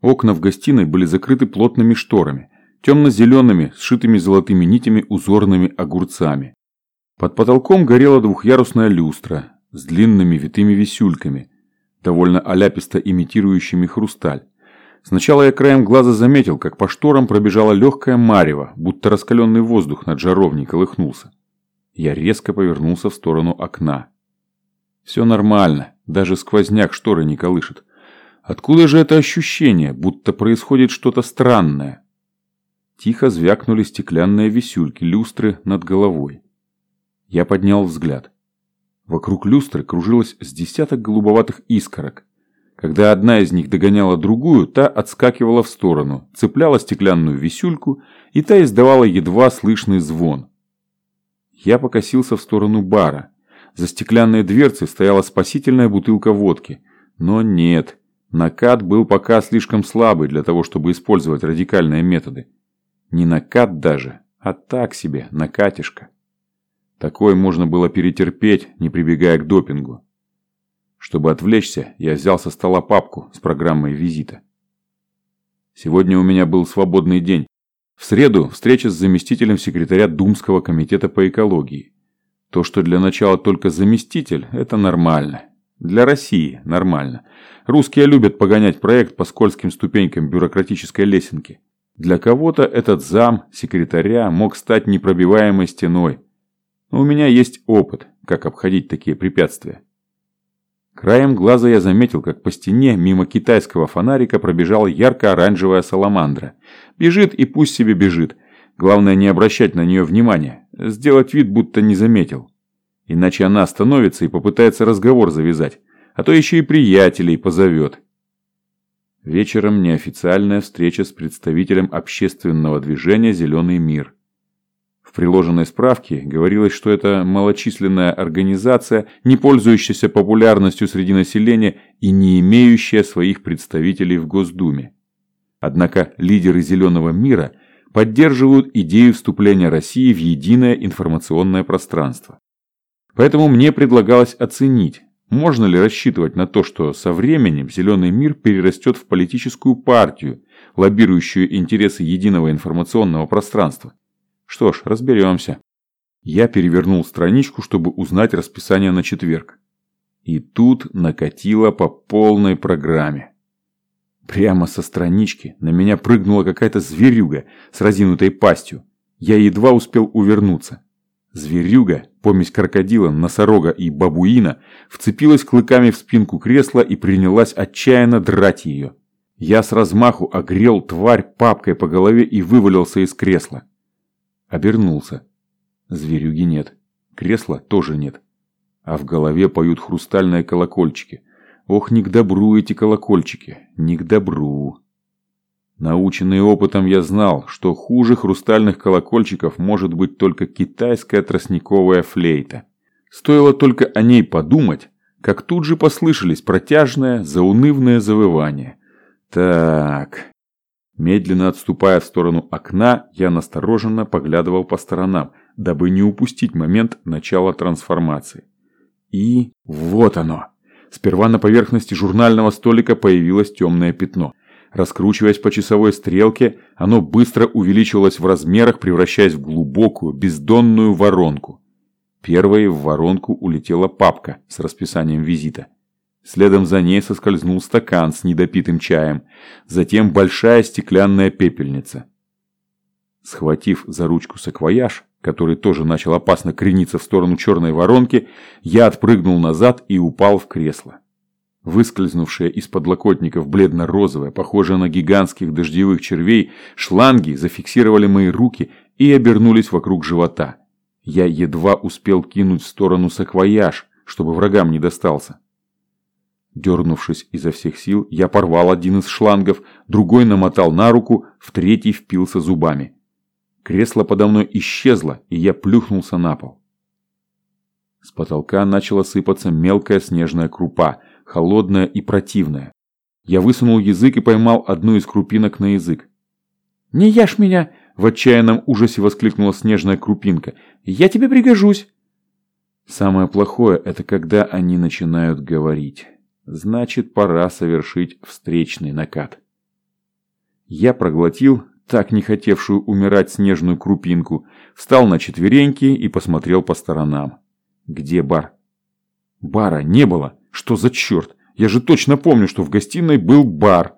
Окна в гостиной были закрыты плотными шторами, темно-зелеными, сшитыми золотыми нитями узорными огурцами. Под потолком горела двухъярусная люстра с длинными витыми висюльками, довольно оляписто имитирующими хрусталь. Сначала я краем глаза заметил, как по шторам пробежала легкая марево, будто раскаленный воздух над жаровней колыхнулся. Я резко повернулся в сторону окна. Все нормально, даже сквозняк шторы не колышет. Откуда же это ощущение, будто происходит что-то странное? Тихо звякнули стеклянные висюльки люстры над головой. Я поднял взгляд. Вокруг люстры кружилось с десяток голубоватых искорок. Когда одна из них догоняла другую, та отскакивала в сторону, цепляла стеклянную висюльку, и та издавала едва слышный звон. Я покосился в сторону бара. За стеклянной дверцей стояла спасительная бутылка водки. Но нет, накат был пока слишком слабый для того, чтобы использовать радикальные методы. Не накат даже, а так себе, накатишка. Такое можно было перетерпеть, не прибегая к допингу. Чтобы отвлечься, я взял со стола папку с программой визита. Сегодня у меня был свободный день. В среду встреча с заместителем секретаря Думского комитета по экологии. То, что для начала только заместитель, это нормально. Для России нормально. Русские любят погонять проект по скользким ступенькам бюрократической лесенки. Для кого-то этот зам секретаря мог стать непробиваемой стеной. Но у меня есть опыт, как обходить такие препятствия. Краем глаза я заметил, как по стене мимо китайского фонарика пробежала ярко-оранжевая саламандра. Бежит и пусть себе бежит. Главное не обращать на нее внимания. Сделать вид, будто не заметил. Иначе она остановится и попытается разговор завязать. А то еще и приятелей позовет. Вечером неофициальная встреча с представителем общественного движения «Зеленый мир». В приложенной справке говорилось, что это малочисленная организация, не пользующаяся популярностью среди населения и не имеющая своих представителей в Госдуме. Однако лидеры «Зеленого мира» поддерживают идею вступления России в единое информационное пространство. Поэтому мне предлагалось оценить, можно ли рассчитывать на то, что со временем «Зеленый мир» перерастет в политическую партию, лоббирующую интересы единого информационного пространства. Что ж, разберемся. Я перевернул страничку, чтобы узнать расписание на четверг. И тут накатило по полной программе. Прямо со странички на меня прыгнула какая-то зверюга с разинутой пастью. Я едва успел увернуться. Зверюга, помесь крокодила, носорога и бабуина, вцепилась клыками в спинку кресла и принялась отчаянно драть ее. Я с размаху огрел тварь папкой по голове и вывалился из кресла. Обернулся. Зверюги нет. Кресла тоже нет. А в голове поют хрустальные колокольчики. Ох, не к добру эти колокольчики. Не к добру. Наученный опытом я знал, что хуже хрустальных колокольчиков может быть только китайская тростниковая флейта. Стоило только о ней подумать, как тут же послышались протяжное, заунывное завывание. Так, Медленно отступая в сторону окна, я настороженно поглядывал по сторонам, дабы не упустить момент начала трансформации. И вот оно. Сперва на поверхности журнального столика появилось темное пятно. Раскручиваясь по часовой стрелке, оно быстро увеличивалось в размерах, превращаясь в глубокую, бездонную воронку. Первой в воронку улетела папка с расписанием визита. Следом за ней соскользнул стакан с недопитым чаем, затем большая стеклянная пепельница. Схватив за ручку саквояж, который тоже начал опасно крениться в сторону черной воронки, я отпрыгнул назад и упал в кресло. Выскользнувшие из подлокотников бледно-розовые, похожие на гигантских дождевых червей, шланги зафиксировали мои руки и обернулись вокруг живота. Я едва успел кинуть в сторону саквояж, чтобы врагам не достался. Дернувшись изо всех сил, я порвал один из шлангов, другой намотал на руку, в третий впился зубами. Кресло подо мной исчезло, и я плюхнулся на пол. С потолка начала сыпаться мелкая снежная крупа, холодная и противная. Я высунул язык и поймал одну из крупинок на язык. «Не ешь меня!» – в отчаянном ужасе воскликнула снежная крупинка. «Я тебе пригожусь!» Самое плохое – это когда они начинают говорить. Значит, пора совершить встречный накат. Я проглотил так не хотевшую умирать снежную крупинку, встал на четвереньки и посмотрел по сторонам. Где бар? Бара не было. Что за черт? Я же точно помню, что в гостиной был бар.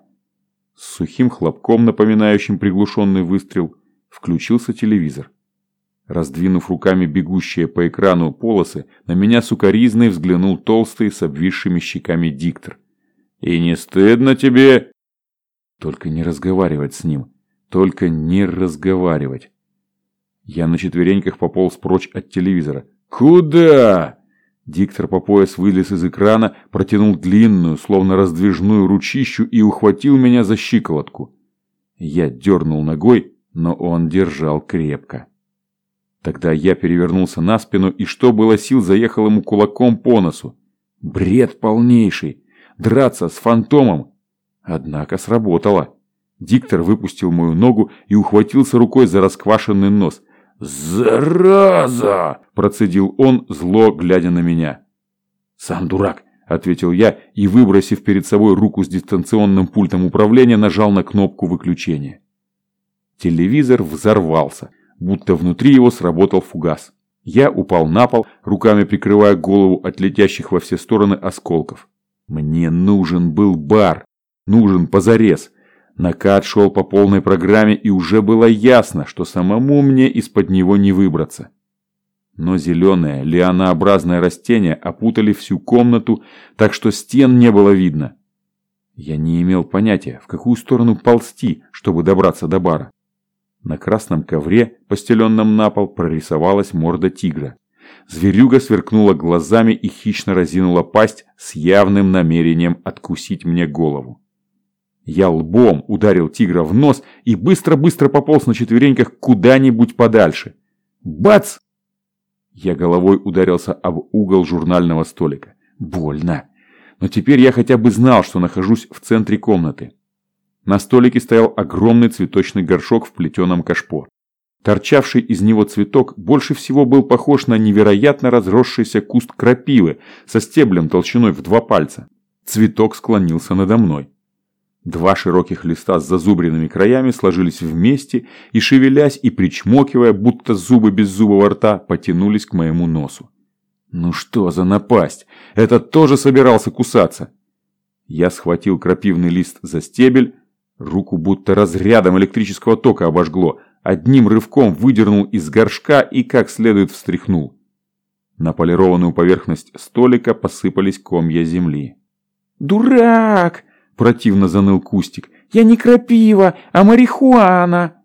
С сухим хлопком, напоминающим приглушенный выстрел, включился телевизор. Раздвинув руками бегущие по экрану полосы, на меня сукоризной взглянул толстый с обвисшими щеками диктор. «И не стыдно тебе?» Только не разговаривать с ним. Только не разговаривать. Я на четвереньках пополз прочь от телевизора. «Куда?» Диктор по пояс вылез из экрана, протянул длинную, словно раздвижную ручищу и ухватил меня за щиколотку. Я дернул ногой, но он держал крепко. Тогда я перевернулся на спину и, что было сил, заехал ему кулаком по носу. Бред полнейший. Драться с фантомом. Однако сработало. Диктор выпустил мою ногу и ухватился рукой за расквашенный нос. «Зараза!» – процедил он, зло глядя на меня. «Сам дурак!» – ответил я и, выбросив перед собой руку с дистанционным пультом управления, нажал на кнопку выключения. Телевизор взорвался, будто внутри его сработал фугас. Я упал на пол, руками прикрывая голову от летящих во все стороны осколков. Мне нужен был бар. Нужен позарез. Накат шел по полной программе, и уже было ясно, что самому мне из-под него не выбраться. Но зеленое, лианообразное растение опутали всю комнату, так что стен не было видно. Я не имел понятия, в какую сторону ползти, чтобы добраться до бара. На красном ковре, постеленном на пол, прорисовалась морда тигра. Зверюга сверкнула глазами и хищно разинула пасть с явным намерением откусить мне голову. Я лбом ударил тигра в нос и быстро-быстро пополз на четвереньках куда-нибудь подальше. Бац! Я головой ударился об угол журнального столика. Больно. Но теперь я хотя бы знал, что нахожусь в центре комнаты. На столике стоял огромный цветочный горшок в плетеном кашпо. Торчавший из него цветок больше всего был похож на невероятно разросшийся куст крапивы со стеблем толщиной в два пальца. Цветок склонился надо мной. Два широких листа с зазубренными краями сложились вместе и, шевелясь и причмокивая, будто зубы без зубого рта, потянулись к моему носу. Ну что за напасть? Этот тоже собирался кусаться. Я схватил крапивный лист за стебель, руку будто разрядом электрического тока обожгло, одним рывком выдернул из горшка и как следует встряхнул. На полированную поверхность столика посыпались комья земли. «Дурак!» Противно заныл Кустик. «Я не крапива, а марихуана!»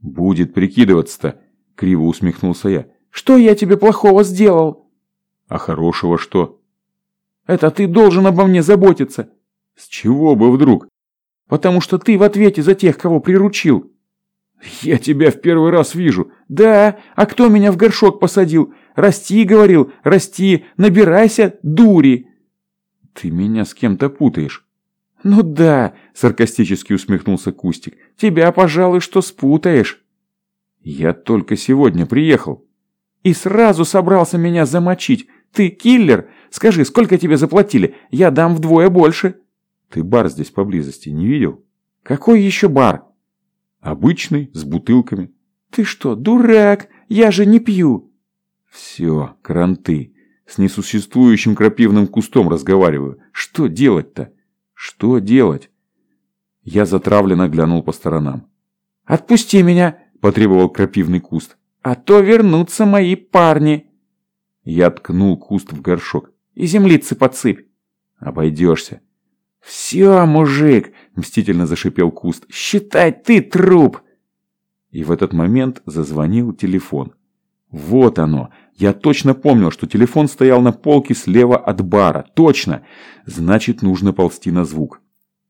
«Будет прикидываться-то!» Криво усмехнулся я. «Что я тебе плохого сделал?» «А хорошего что?» «Это ты должен обо мне заботиться!» «С чего бы вдруг?» «Потому что ты в ответе за тех, кого приручил!» «Я тебя в первый раз вижу!» «Да, а кто меня в горшок посадил? Расти, говорил, расти, набирайся, дури!» «Ты меня с кем-то путаешь!» «Ну да», – саркастически усмехнулся Кустик. «Тебя, пожалуй, что спутаешь». «Я только сегодня приехал». «И сразу собрался меня замочить. Ты киллер? Скажи, сколько тебе заплатили? Я дам вдвое больше». «Ты бар здесь поблизости не видел?» «Какой еще бар?» «Обычный, с бутылками». «Ты что, дурак? Я же не пью». «Все, кранты. С несуществующим крапивным кустом разговариваю. Что делать-то?» Что делать? Я затравленно глянул по сторонам. «Отпусти меня!» – потребовал крапивный куст. «А то вернутся мои парни!» Я ткнул куст в горшок. «И землицы подсыпь!» «Обойдешься!» «Все, мужик!» – мстительно зашипел куст. «Считай, ты труп!» И в этот момент зазвонил телефон. Вот оно. Я точно помнил, что телефон стоял на полке слева от бара. Точно. Значит, нужно ползти на звук.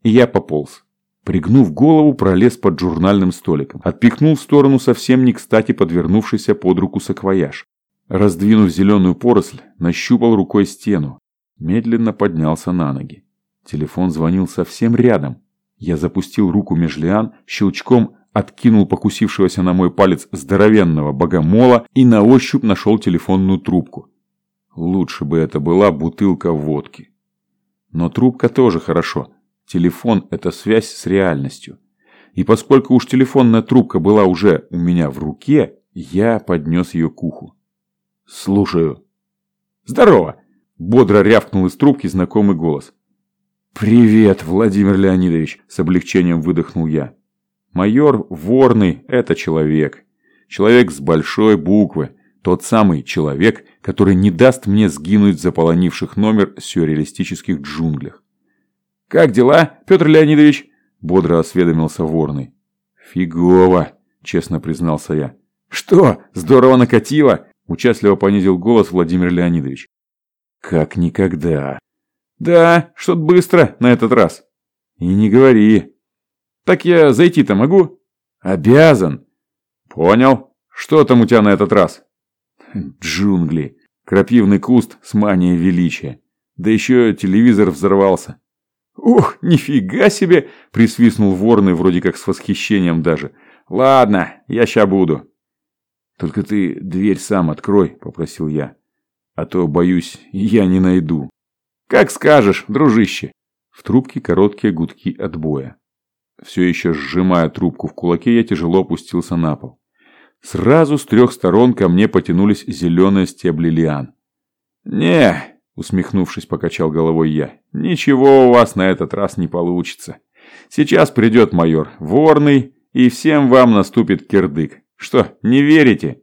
И я пополз. Пригнув голову, пролез под журнальным столиком. Отпихнул в сторону совсем не кстати подвернувшийся под руку саквояж. Раздвинув зеленую поросль, нащупал рукой стену. Медленно поднялся на ноги. Телефон звонил совсем рядом. Я запустил руку меж лиан, щелчком откинул покусившегося на мой палец здоровенного богомола и на ощупь нашел телефонную трубку. Лучше бы это была бутылка водки. Но трубка тоже хорошо. Телефон – это связь с реальностью. И поскольку уж телефонная трубка была уже у меня в руке, я поднес ее к уху. «Слушаю». «Здорово!» – бодро рявкнул из трубки знакомый голос. «Привет, Владимир Леонидович!» – с облегчением выдохнул я. «Майор Ворный – это человек. Человек с большой буквы. Тот самый человек, который не даст мне сгинуть в заполонивших номер сюрреалистических джунглях. «Как дела, Петр Леонидович?» – бодро осведомился Ворный. «Фигово», – честно признался я. «Что, здорово накатило?» – участливо понизил голос Владимир Леонидович. «Как никогда». «Да, что-то быстро на этот раз». «И не говори». «Так я зайти-то могу?» «Обязан». «Понял. Что там у тебя на этот раз?» «Джунгли. Крапивный куст с манией величия. Да еще телевизор взорвался. «Ух, нифига себе!» – присвистнул Ворный вроде как с восхищением даже. «Ладно, я ща буду». «Только ты дверь сам открой», – попросил я. «А то, боюсь, я не найду». «Как скажешь, дружище». В трубке короткие гудки отбоя. Все еще сжимая трубку в кулаке, я тяжело опустился на пол. Сразу с трех сторон ко мне потянулись зеленые стебли лиан. «Не, Усмехнувшись, покачал головой я. «Ничего у вас на этот раз не получится. Сейчас придет майор Ворный, и всем вам наступит кирдык. Что, не верите?»